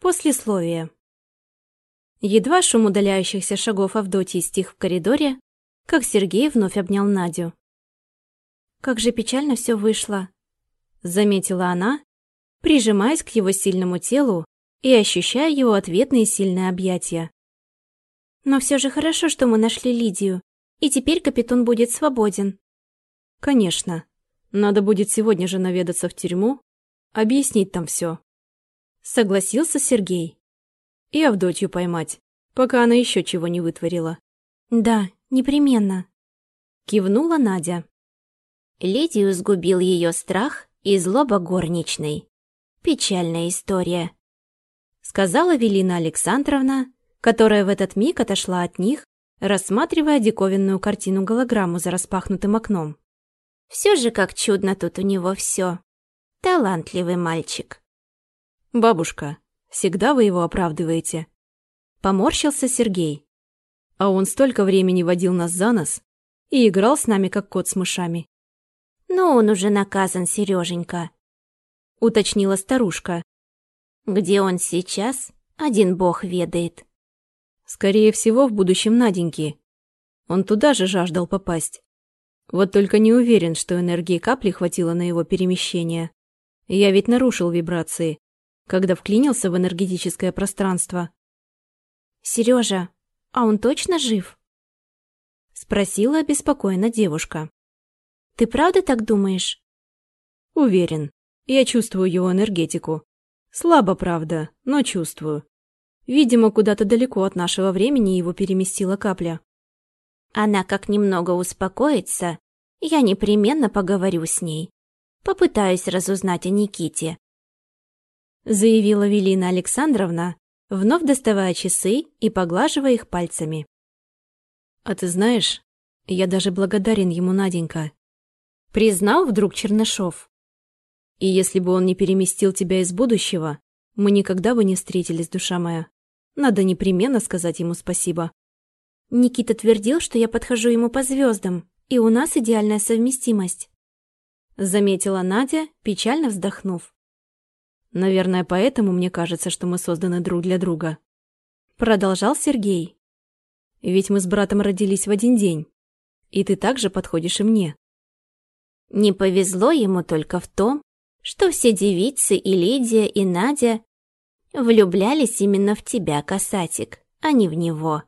Послесловие. Едва шум удаляющихся шагов Авдотьи стих в коридоре, как Сергей вновь обнял Надю. «Как же печально все вышло», — заметила она, прижимаясь к его сильному телу и ощущая его ответные сильные объятия. «Но все же хорошо, что мы нашли Лидию, и теперь капитан будет свободен». «Конечно. Надо будет сегодня же наведаться в тюрьму, объяснить там все. Согласился Сергей. И Авдотью поймать, пока она еще чего не вытворила. Да, непременно. Кивнула Надя. Лидию сгубил ее страх и злоба горничной. Печальная история. Сказала Велина Александровна, которая в этот миг отошла от них, рассматривая диковинную картину-голограмму за распахнутым окном. Все же как чудно тут у него все. Талантливый мальчик. «Бабушка, всегда вы его оправдываете?» Поморщился Сергей. А он столько времени водил нас за нос и играл с нами, как кот с мышами. «Но он уже наказан, Сереженька», — уточнила старушка. «Где он сейчас, один бог ведает». Скорее всего, в будущем Наденьки. Он туда же жаждал попасть. Вот только не уверен, что энергии капли хватило на его перемещение. Я ведь нарушил вибрации, когда вклинился в энергетическое пространство. «Сережа, а он точно жив?» Спросила обеспокоенно девушка. «Ты правда так думаешь?» «Уверен. Я чувствую его энергетику. Слабо, правда, но чувствую. Видимо, куда-то далеко от нашего времени его переместила капля. Она как немного успокоится, я непременно поговорю с ней. Попытаюсь разузнать о Никите заявила Велина Александровна, вновь доставая часы и поглаживая их пальцами. «А ты знаешь, я даже благодарен ему, Наденька», — признал вдруг Чернышов. «И если бы он не переместил тебя из будущего, мы никогда бы не встретились, душа моя. Надо непременно сказать ему спасибо». Никита твердил, что я подхожу ему по звездам, и у нас идеальная совместимость. Заметила Надя, печально вздохнув. Наверное, поэтому мне кажется, что мы созданы друг для друга. Продолжал Сергей. Ведь мы с братом родились в один день. И ты также подходишь и мне. Не повезло ему только в том, что все девицы и Лидия, и Надя влюблялись именно в тебя, касатик, а не в него.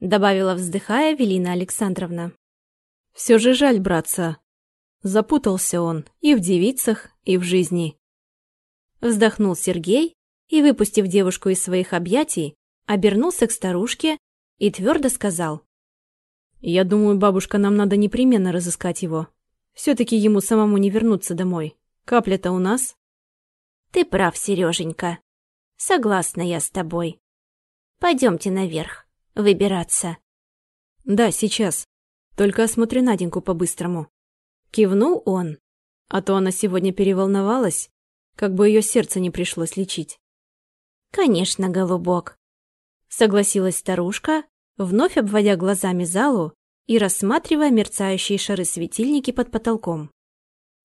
Добавила, вздыхая, Велина Александровна. Все же жаль, братца. Запутался он и в девицах, и в жизни. Вздохнул Сергей и, выпустив девушку из своих объятий, обернулся к старушке и твердо сказал. «Я думаю, бабушка, нам надо непременно разыскать его. Все-таки ему самому не вернуться домой. Капля-то у нас». «Ты прав, Сереженька. Согласна я с тобой. Пойдемте наверх, выбираться». «Да, сейчас. Только осмотри Наденьку по-быстрому». Кивнул он. А то она сегодня переволновалась как бы ее сердце не пришлось лечить. «Конечно, голубок», — согласилась старушка, вновь обводя глазами залу и рассматривая мерцающие шары-светильники под потолком.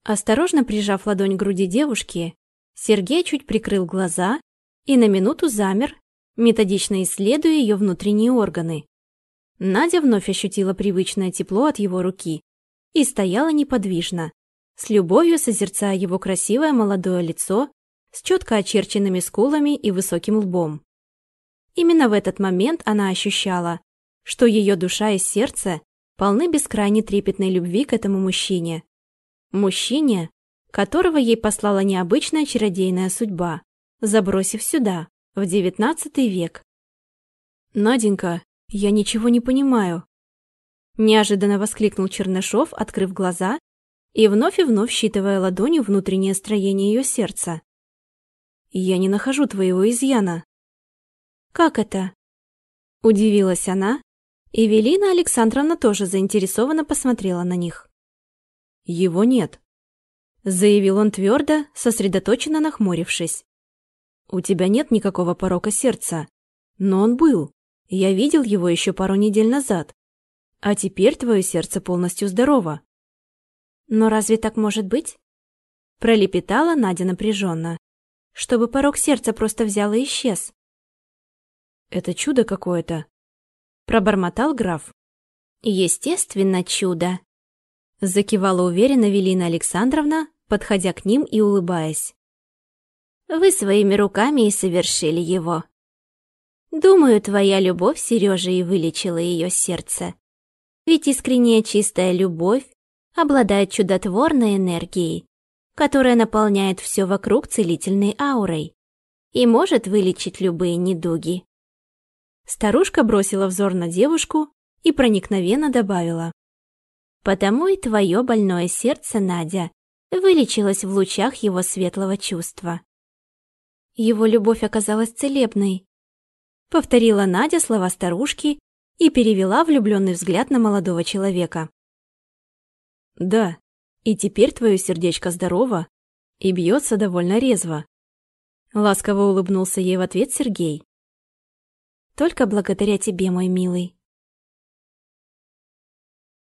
Осторожно прижав ладонь к груди девушки, Сергей чуть прикрыл глаза и на минуту замер, методично исследуя ее внутренние органы. Надя вновь ощутила привычное тепло от его руки и стояла неподвижно, с любовью созерцая его красивое молодое лицо с четко очерченными скулами и высоким лбом. Именно в этот момент она ощущала, что ее душа и сердце полны бескрайней трепетной любви к этому мужчине. Мужчине, которого ей послала необычная чародейная судьба, забросив сюда, в девятнадцатый век. «Наденька, я ничего не понимаю», неожиданно воскликнул Чернышов, открыв глаза и вновь и вновь считывая ладонью внутреннее строение ее сердца. «Я не нахожу твоего изъяна». «Как это?» Удивилась она, и Велина Александровна тоже заинтересованно посмотрела на них. «Его нет», — заявил он твердо, сосредоточенно нахмурившись. «У тебя нет никакого порока сердца, но он был. Я видел его еще пару недель назад. А теперь твое сердце полностью здорово. «Но разве так может быть?» Пролепетала Надя напряженно. чтобы порог сердца просто взял и исчез. Это чудо какое-то, пробормотал граф. Естественно, чудо. Закивала уверенно Велина Александровна, подходя к ним и улыбаясь. Вы своими руками и совершили его. Думаю, твоя любовь, Сережа, и вылечила ее сердце. Ведь искренняя чистая любовь обладает чудотворной энергией, которая наполняет все вокруг целительной аурой и может вылечить любые недуги. Старушка бросила взор на девушку и проникновенно добавила. «Потому и твое больное сердце, Надя, вылечилось в лучах его светлого чувства». Его любовь оказалась целебной. Повторила Надя слова старушки и перевела влюбленный взгляд на молодого человека. «Да, и теперь твое сердечко здорово и бьется довольно резво». Ласково улыбнулся ей в ответ Сергей. Только благодаря тебе, мой милый.